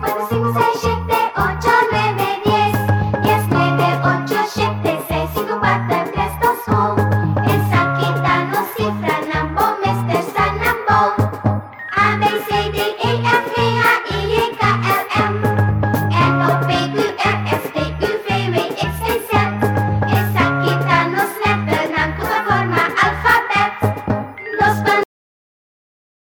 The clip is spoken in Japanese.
Let's have single session.